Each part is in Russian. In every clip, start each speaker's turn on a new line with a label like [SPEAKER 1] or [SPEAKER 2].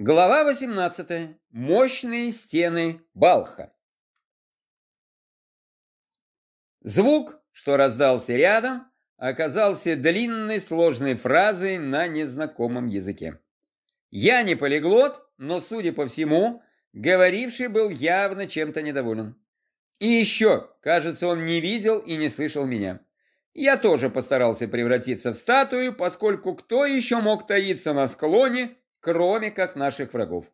[SPEAKER 1] Глава 18. Мощные стены Балха. Звук, что раздался рядом, оказался длинной сложной фразой на незнакомом языке. Я не полиглот, но, судя по всему, говоривший был явно чем-то недоволен. И еще, кажется, он не видел и не слышал меня. Я тоже постарался превратиться в статую, поскольку кто еще мог таиться на склоне, кроме как наших врагов.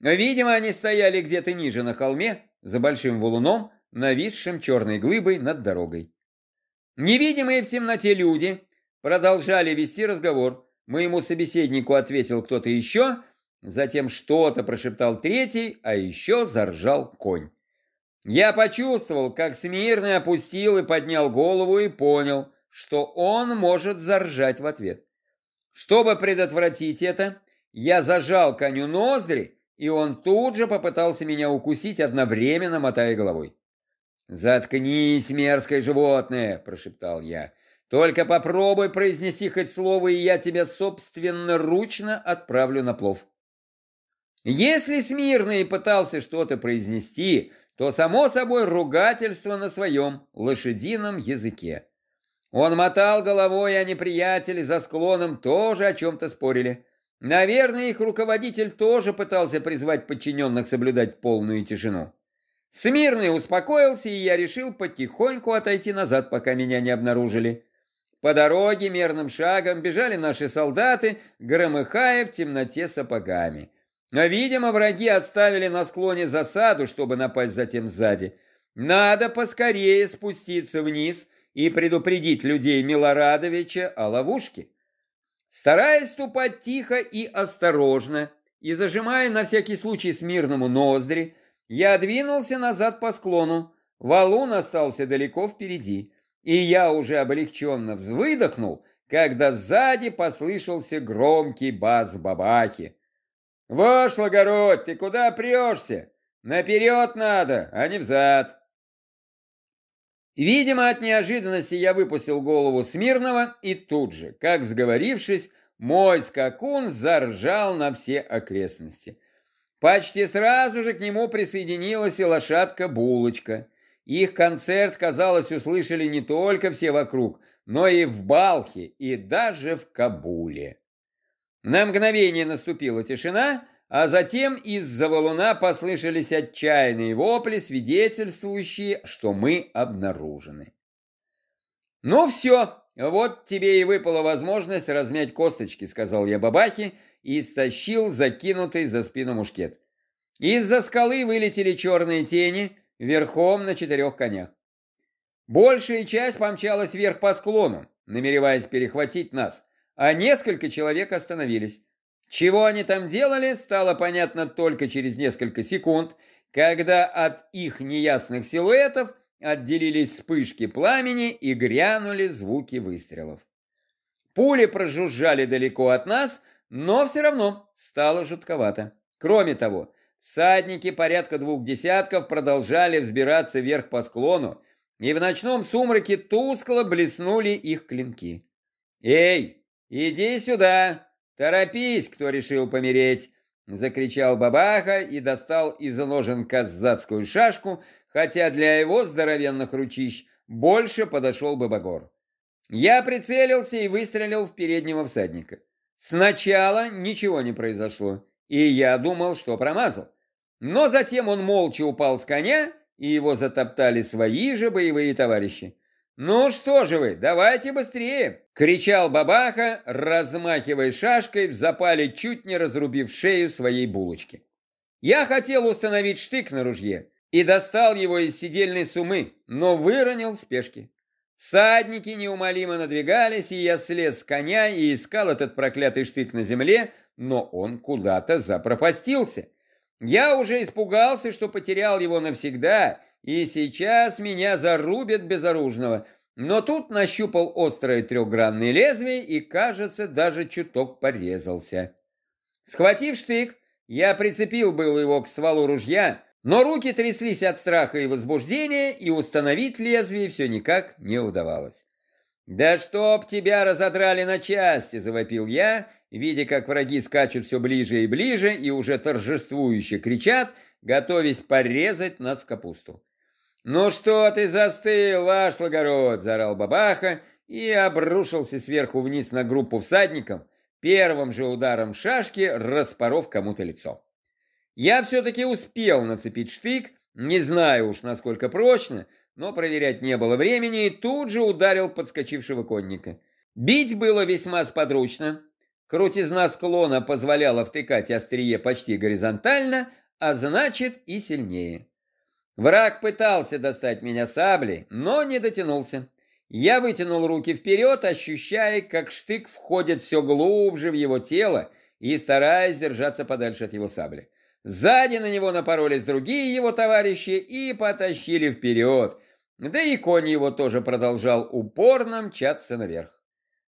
[SPEAKER 1] Видимо, они стояли где-то ниже на холме, за большим валуном, нависшим черной глыбой над дорогой. Невидимые в темноте люди продолжали вести разговор. Моему собеседнику ответил кто-то еще, затем что-то прошептал третий, а еще заржал конь. Я почувствовал, как Смирный опустил и поднял голову и понял, что он может заржать в ответ. Чтобы предотвратить это, я зажал коню ноздри, и он тут же попытался меня укусить, одновременно мотая головой. «Заткнись, мерзкое животное!» – прошептал я. «Только попробуй произнести хоть слово, и я тебя собственноручно отправлю на плов». Если Смирный пытался что-то произнести, то, само собой, ругательство на своем лошадином языке. Он мотал головой, а неприятели за склоном тоже о чем-то спорили. Наверное, их руководитель тоже пытался призвать подчиненных соблюдать полную тишину. Смирный успокоился, и я решил потихоньку отойти назад, пока меня не обнаружили. По дороге мерным шагом бежали наши солдаты, громыхая в темноте сапогами. Но, видимо, враги оставили на склоне засаду, чтобы напасть затем сзади. Надо поскорее спуститься вниз и предупредить людей Милорадовича о ловушке. Стараясь ступать тихо и осторожно, и зажимая на всякий случай смирному ноздри, я двинулся назад по склону. Валун остался далеко впереди, и я уже облегченно выдохнул, когда сзади послышался громкий бас бабахи. «Ваш Лагород, ты куда прешься? Наперед надо, а не взад!» Видимо, от неожиданности я выпустил голову Смирного, и тут же, как сговорившись, мой скакун заржал на все окрестности. Почти сразу же к нему присоединилась и лошадка Булочка. Их концерт, казалось, услышали не только все вокруг, но и в Балхе, и даже в Кабуле. На мгновение наступила тишина, а затем из-за валуна послышались отчаянные вопли, свидетельствующие, что мы обнаружены. «Ну все, вот тебе и выпала возможность размять косточки», — сказал я бабахе и стащил закинутый за спину мушкет. Из-за скалы вылетели черные тени, верхом на четырех конях. Большая часть помчалась вверх по склону, намереваясь перехватить нас, а несколько человек остановились. Чего они там делали, стало понятно только через несколько секунд, когда от их неясных силуэтов отделились вспышки пламени и грянули звуки выстрелов. Пули прожужжали далеко от нас, но все равно стало жутковато. Кроме того, всадники порядка двух десятков продолжали взбираться вверх по склону, и в ночном сумраке тускло блеснули их клинки. «Эй, иди сюда!» «Торопись, кто решил помереть!» — закричал бабаха и достал из ножен казацкую шашку, хотя для его здоровенных ручищ больше подошел бы Багор. Я прицелился и выстрелил в переднего всадника. Сначала ничего не произошло, и я думал, что промазал. Но затем он молча упал с коня, и его затоптали свои же боевые товарищи. «Ну что же вы, давайте быстрее!» — кричал бабаха, размахивая шашкой в запале, чуть не разрубив шею своей булочки. Я хотел установить штык на ружье и достал его из сидельной сумы, но выронил в спешке. Всадники неумолимо надвигались, и я слез с коня и искал этот проклятый штык на земле, но он куда-то запропастился. Я уже испугался, что потерял его навсегда, и сейчас меня зарубят безоружного. Но тут нащупал острое трехгранное лезвие и, кажется, даже чуток порезался. Схватив штык, я прицепил был его к стволу ружья, но руки тряслись от страха и возбуждения, и установить лезвие все никак не удавалось. «Да чтоб тебя разодрали на части!» — завопил я видя, как враги скачут все ближе и ближе и уже торжествующе кричат, готовясь порезать нас в капусту. «Ну что ты застыл, ваш лагород!» – заорал бабаха и обрушился сверху вниз на группу всадников, первым же ударом шашки распоров кому-то лицо. Я все-таки успел нацепить штык, не знаю уж насколько прочно, но проверять не было времени и тут же ударил подскочившего конника. Бить было весьма сподручно. Крутизна склона позволяла втыкать острие почти горизонтально, а значит и сильнее. Враг пытался достать меня саблей, но не дотянулся. Я вытянул руки вперед, ощущая, как штык входит все глубже в его тело и стараясь держаться подальше от его сабли. Сзади на него напоролись другие его товарищи и потащили вперед, да и конь его тоже продолжал упорно мчаться наверх.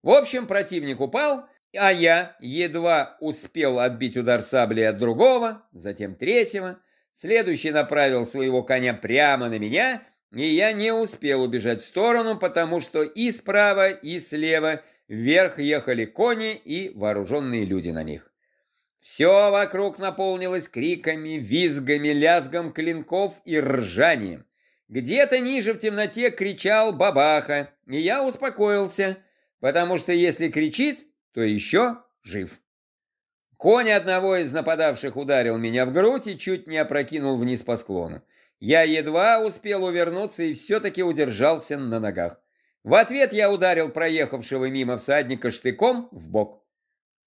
[SPEAKER 1] В общем, противник упал, а я едва успел отбить удар сабли от другого, затем третьего. Следующий направил своего коня прямо на меня, и я не успел убежать в сторону, потому что и справа, и слева вверх ехали кони и вооруженные люди на них. Все вокруг наполнилось криками, визгами, лязгом клинков и ржанием. Где-то ниже в темноте кричал бабаха, и я успокоился, потому что если кричит, то еще жив. Конь одного из нападавших ударил меня в грудь и чуть не опрокинул вниз по склону. Я едва успел увернуться и все-таки удержался на ногах. В ответ я ударил проехавшего мимо всадника штыком в бок.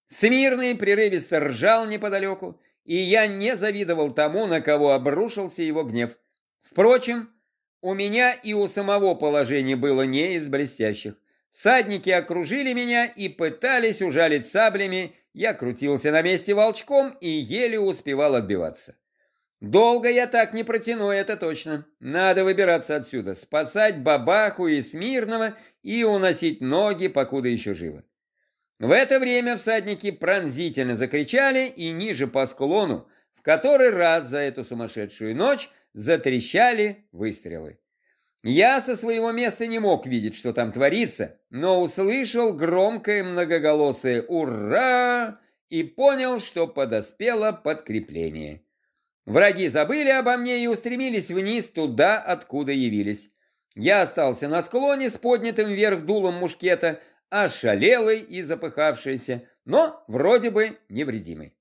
[SPEAKER 1] Смирный прерывисто ржал неподалеку, и я не завидовал тому, на кого обрушился его гнев. Впрочем, у меня и у самого положение было не из блестящих. Садники окружили меня и пытались ужалить саблями, я крутился на месте волчком и еле успевал отбиваться. Долго я так не протяну, это точно. Надо выбираться отсюда, спасать Бабаху и Смирного и уносить ноги, покуда еще живы. В это время всадники пронзительно закричали и ниже по склону, в который раз за эту сумасшедшую ночь затрещали выстрелы. Я со своего места не мог видеть, что там творится, но услышал громкое многоголосое «Ура!» и понял, что подоспело подкрепление. Враги забыли обо мне и устремились вниз туда, откуда явились. Я остался на склоне с поднятым вверх дулом мушкета, ошалелый и запыхавшийся, но вроде бы невредимый.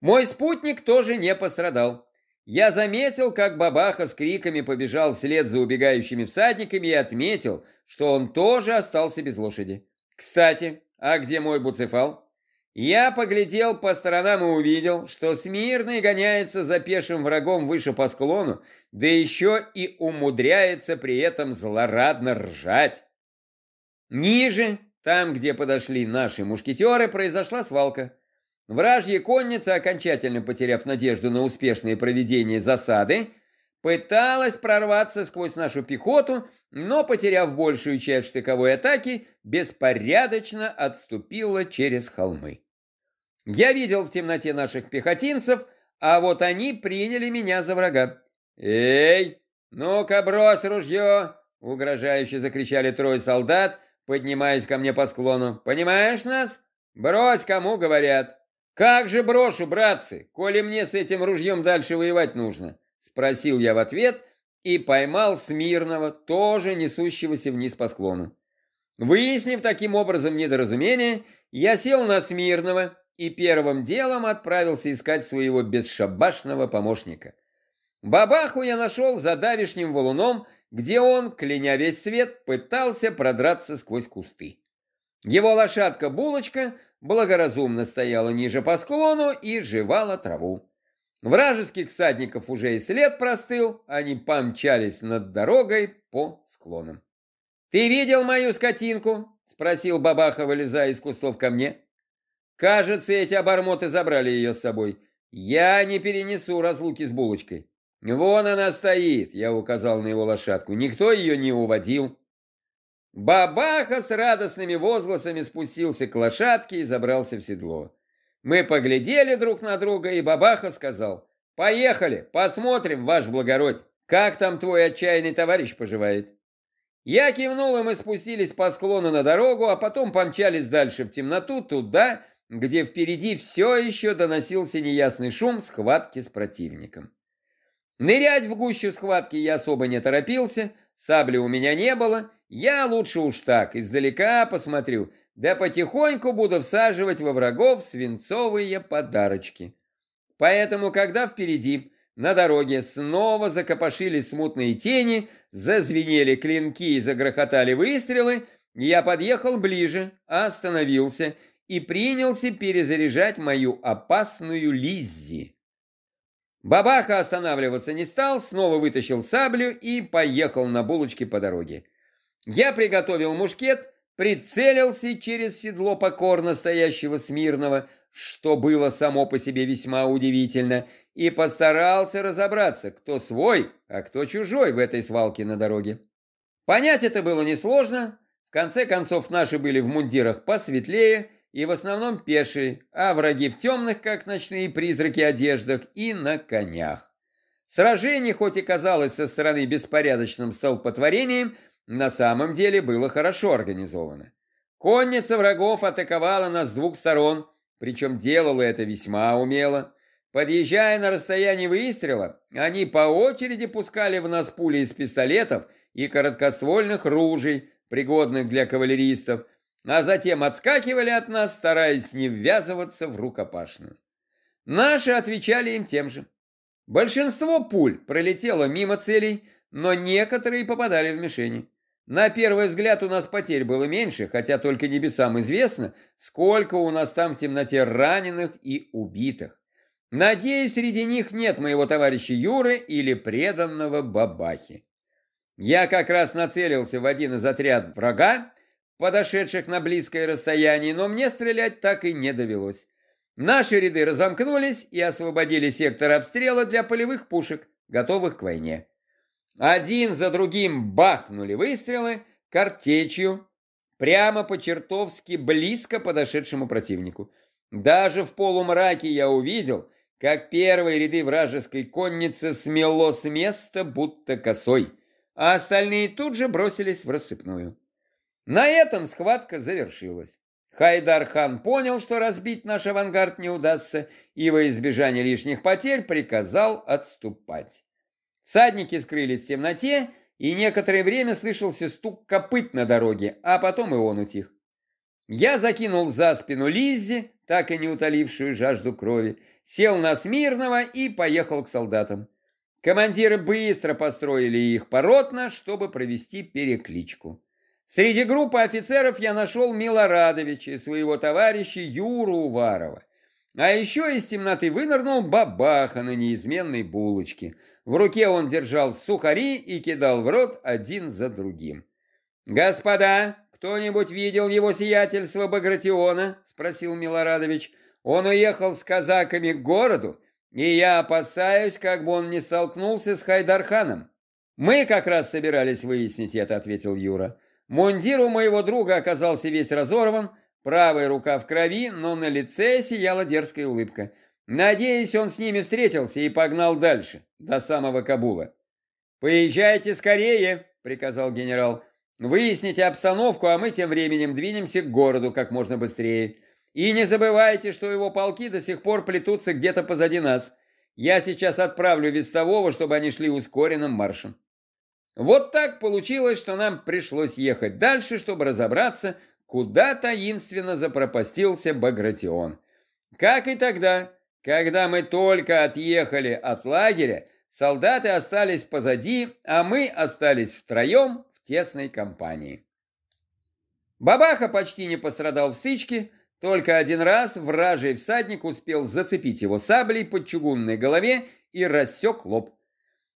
[SPEAKER 1] Мой спутник тоже не пострадал. Я заметил, как бабаха с криками побежал вслед за убегающими всадниками и отметил, что он тоже остался без лошади. Кстати, а где мой буцефал? Я поглядел по сторонам и увидел, что Смирный гоняется за пешим врагом выше по склону, да еще и умудряется при этом злорадно ржать. Ниже, там, где подошли наши мушкетеры, произошла свалка. Вражья конница, окончательно потеряв надежду на успешное проведение засады, пыталась прорваться сквозь нашу пехоту, но, потеряв большую часть штыковой атаки, беспорядочно отступила через холмы. Я видел в темноте наших пехотинцев, а вот они приняли меня за врага. «Эй, ну-ка брось ружье!» — угрожающе закричали трое солдат, поднимаясь ко мне по склону. «Понимаешь нас? Брось, кому говорят!» «Как же брошу, братцы, коли мне с этим ружьем дальше воевать нужно?» Спросил я в ответ и поймал Смирного, тоже несущегося вниз по склону. Выяснив таким образом недоразумение, я сел на Смирного и первым делом отправился искать своего бесшабашного помощника. Бабаху я нашел за давишним валуном, где он, кляня весь свет, пытался продраться сквозь кусты. Его лошадка Булочка благоразумно стояла ниже по склону и жевала траву. Вражеских всадников уже и след простыл, они помчались над дорогой по склонам. «Ты видел мою скотинку?» — спросил бабаха, вылезая из кустов ко мне. «Кажется, эти обормоты забрали ее с собой. Я не перенесу разлуки с булочкой. Вон она стоит», — я указал на его лошадку. «Никто ее не уводил». Бабаха с радостными возгласами спустился к лошадке и забрался в седло. Мы поглядели друг на друга, и Бабаха сказал, «Поехали, посмотрим, ваш благородь, как там твой отчаянный товарищ поживает». Я кивнул, и мы спустились по склону на дорогу, а потом помчались дальше в темноту, туда, где впереди все еще доносился неясный шум схватки с противником. Нырять в гущу схватки я особо не торопился, сабли у меня не было, я лучше уж так, издалека посмотрю, да потихоньку буду всаживать во врагов свинцовые подарочки. Поэтому, когда впереди на дороге снова закопошились смутные тени, зазвенели клинки и загрохотали выстрелы, я подъехал ближе, остановился и принялся перезаряжать мою опасную Лиззи. Бабаха останавливаться не стал, снова вытащил саблю и поехал на булочке по дороге. Я приготовил мушкет, прицелился через седло покорно стоящего Смирного, что было само по себе весьма удивительно, и постарался разобраться, кто свой, а кто чужой в этой свалке на дороге. Понять это было несложно, в конце концов наши были в мундирах посветлее и в основном пешие, а враги в темных, как ночные призраки, одеждах и на конях. Сражение, хоть и казалось со стороны беспорядочным столпотворением, на самом деле было хорошо организовано. Конница врагов атаковала нас с двух сторон, причем делала это весьма умело. Подъезжая на расстояние выстрела, они по очереди пускали в нас пули из пистолетов и короткоствольных ружей, пригодных для кавалеристов, а затем отскакивали от нас, стараясь не ввязываться в рукопашную. Наши отвечали им тем же. Большинство пуль пролетело мимо целей, но некоторые попадали в мишени. На первый взгляд у нас потерь было меньше, хотя только небесам известно, сколько у нас там в темноте раненых и убитых. Надеюсь, среди них нет моего товарища Юры или преданного Бабахи. Я как раз нацелился в один из отрядов врага, подошедших на близкое расстояние, но мне стрелять так и не довелось. Наши ряды разомкнулись и освободили сектор обстрела для полевых пушек, готовых к войне. Один за другим бахнули выстрелы картечью прямо по чертовски близко подошедшему противнику. Даже в полумраке я увидел, как первые ряды вражеской конницы смело с места, будто косой, а остальные тут же бросились в рассыпную. На этом схватка завершилась. Хайдар-хан понял, что разбить наш авангард не удастся, и во избежание лишних потерь приказал отступать. Всадники скрылись в темноте, и некоторое время слышался стук копыт на дороге, а потом и он утих. Я закинул за спину Лиззи, так и не утолившую жажду крови, сел на Смирного и поехал к солдатам. Командиры быстро построили их поротно, чтобы провести перекличку. Среди группы офицеров я нашел Милорадовича и своего товарища Юру Уварова. А еще из темноты вынырнул бабаха на неизменной булочке. В руке он держал сухари и кидал в рот один за другим. «Господа, кто-нибудь видел его сиятельство Багратиона?» – спросил Милорадович. «Он уехал с казаками к городу, и я опасаюсь, как бы он не столкнулся с Хайдарханом». «Мы как раз собирались выяснить это», – ответил Юра. «Мундир у моего друга оказался весь разорван, Правая рука в крови, но на лице сияла дерзкая улыбка. Надеюсь, он с ними встретился и погнал дальше, до самого Кабула. «Поезжайте скорее», — приказал генерал. «Выясните обстановку, а мы тем временем двинемся к городу как можно быстрее. И не забывайте, что его полки до сих пор плетутся где-то позади нас. Я сейчас отправлю вестового, чтобы они шли ускоренным маршем». Вот так получилось, что нам пришлось ехать дальше, чтобы разобраться, куда таинственно запропастился Багратион. Как и тогда, когда мы только отъехали от лагеря, солдаты остались позади, а мы остались втроем в тесной компании. Бабаха почти не пострадал в стычке, только один раз вражий всадник успел зацепить его саблей под чугунной голове и рассек лоб.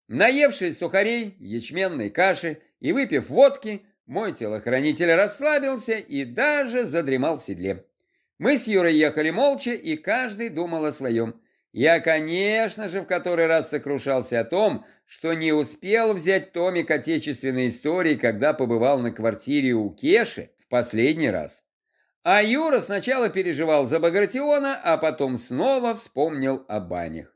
[SPEAKER 1] Наевшись сухарей, ячменной каши и выпив водки, мой телохранитель расслабился и даже задремал в седле. Мы с Юрой ехали молча, и каждый думал о своем. Я, конечно же, в который раз сокрушался о том, что не успел взять томик отечественной истории, когда побывал на квартире у Кеши в последний раз. А Юра сначала переживал за Багратиона, а потом снова вспомнил о банях.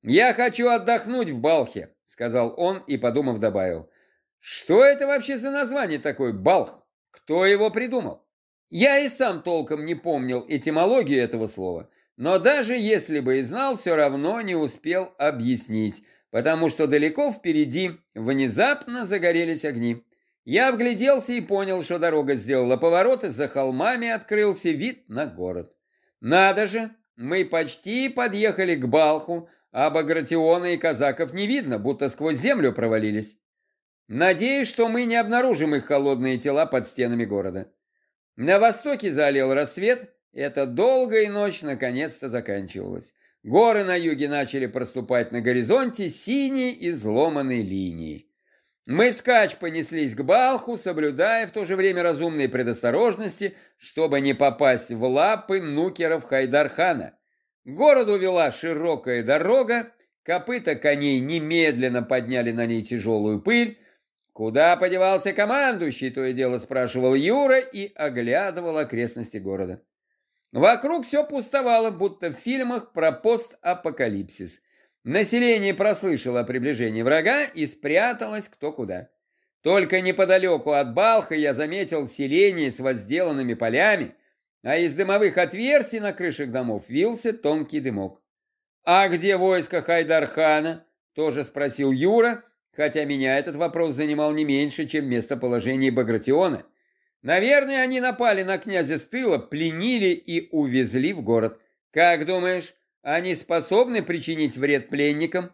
[SPEAKER 1] «Я хочу отдохнуть в Балхе», — сказал он и, подумав, добавил. Что это вообще за название такое «Балх»? Кто его придумал? Я и сам толком не помнил этимологию этого слова, но даже если бы и знал, все равно не успел объяснить, потому что далеко впереди внезапно загорелись огни. Я вгляделся и понял, что дорога сделала поворот, и за холмами открылся вид на город. Надо же, мы почти подъехали к Балху, а Багратиона и казаков не видно, будто сквозь землю провалились. Надеюсь, что мы не обнаружим их холодные тела под стенами города. На востоке залил рассвет, эта долгая ночь наконец-то заканчивалась. Горы на юге начали проступать на горизонте синей изломанной линией. Мы скач понеслись к Балху, соблюдая в то же время разумные предосторожности, чтобы не попасть в лапы нукеров Хайдархана. К городу вела широкая дорога, копыта коней немедленно подняли на ней тяжелую пыль. Куда подевался командующий, то и дело спрашивал Юра и оглядывал окрестности города. Вокруг все пустовало, будто в фильмах про постапокалипсис. Население прослышало о приближении врага и спряталось кто куда. Только неподалеку от Балха я заметил селение с возделанными полями, а из дымовых отверстий на крышах домов вился тонкий дымок. «А где войско Хайдархана?» – тоже спросил Юра, хотя меня этот вопрос занимал не меньше, чем местоположение Багратиона. Наверное, они напали на князя с тыла, пленили и увезли в город. Как думаешь, они способны причинить вред пленникам?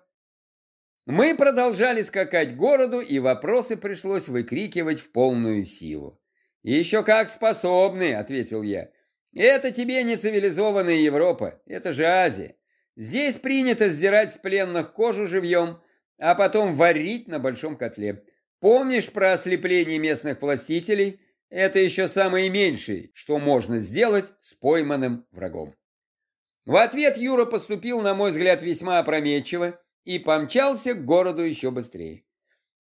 [SPEAKER 1] Мы продолжали скакать городу, и вопросы пришлось выкрикивать в полную силу. «Еще как способны», — ответил я. «Это тебе не цивилизованная Европа, это же Азия. Здесь принято сдирать с пленных кожу живьем, а потом варить на большом котле. Помнишь про ослепление местных властителей? Это еще самое меньшее, что можно сделать с пойманным врагом. В ответ Юра поступил, на мой взгляд, весьма опрометчиво и помчался к городу еще быстрее.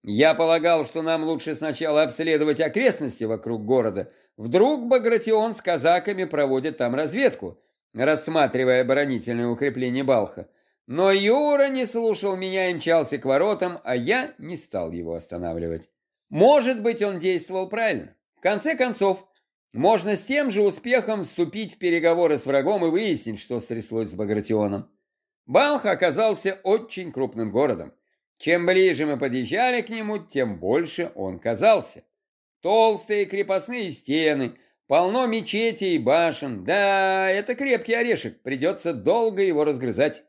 [SPEAKER 1] Я полагал, что нам лучше сначала обследовать окрестности вокруг города. Вдруг Багратион с казаками проводит там разведку, рассматривая оборонительное укрепление Балха. Но Юра не слушал меня и мчался к воротам, а я не стал его останавливать. Может быть, он действовал правильно. В конце концов, можно с тем же успехом вступить в переговоры с врагом и выяснить, что стряслось с Багратионом. Балх оказался очень крупным городом. Чем ближе мы подъезжали к нему, тем больше он казался. Толстые крепостные стены, полно мечетей и башен. Да, это крепкий орешек, придется долго его разгрызать.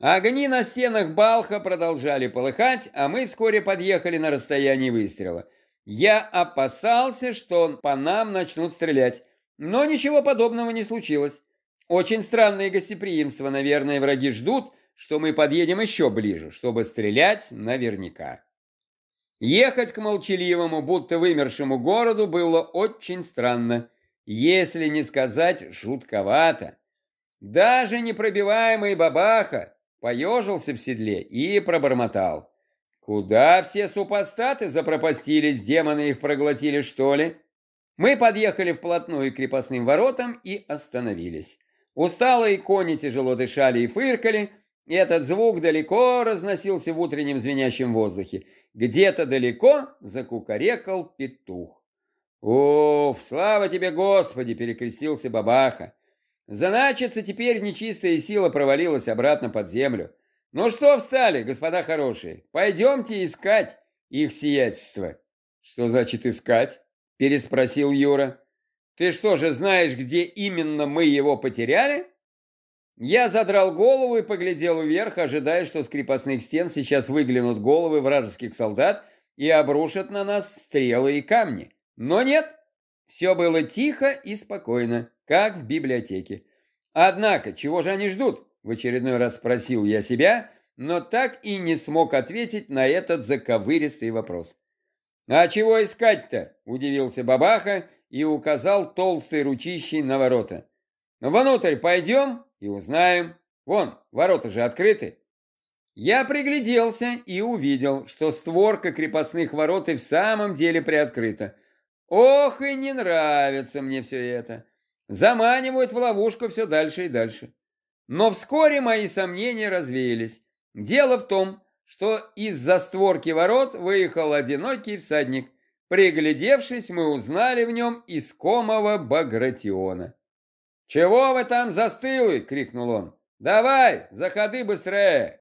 [SPEAKER 1] Огни на стенах Балха продолжали полыхать, а мы вскоре подъехали на расстояние выстрела – я опасался, что по нам начнут стрелять, но ничего подобного не случилось. Очень странное гостеприимство, наверное, враги ждут, что мы подъедем еще ближе, чтобы стрелять наверняка. Ехать к молчаливому, будто вымершему городу было очень странно, если не сказать жутковато. Даже непробиваемый бабаха поежился в седле и пробормотал. Куда все супостаты запропастились, демоны их проглотили, что ли? Мы подъехали вплотную к крепостным воротам и остановились. Усталые кони тяжело дышали и фыркали, и этот звук далеко разносился в утреннем звенящем воздухе. Где-то далеко закукарекал петух. «Уф, слава тебе, Господи!» – перекрестился бабаха. «Значится, теперь нечистая сила провалилась обратно под землю. «Ну что встали, господа хорошие? Пойдемте искать их сиятельство». «Что значит искать?» – переспросил Юра. «Ты что же знаешь, где именно мы его потеряли?» Я задрал голову и поглядел вверх, ожидая, что с крепостных стен сейчас выглянут головы вражеских солдат и обрушат на нас стрелы и камни. Но нет, все было тихо и спокойно, как в библиотеке. Однако, чего же они ждут? В очередной раз спросил я себя, но так и не смог ответить на этот заковыристый вопрос. «А чего искать-то?» – удивился бабаха и указал толстой ручищей на ворота. «Внутрь пойдем и узнаем. Вон, ворота же открыты». Я пригляделся и увидел, что створка крепостных ворот и в самом деле приоткрыта. Ох, и не нравится мне все это. Заманивают в ловушку все дальше и дальше. Но вскоре мои сомнения развеялись. Дело в том, что из-за створки ворот выехал одинокий всадник. Приглядевшись, мы узнали в нем искомого Багратиона. «Чего вы там застылы?» — крикнул он. «Давай, заходи быстрее!»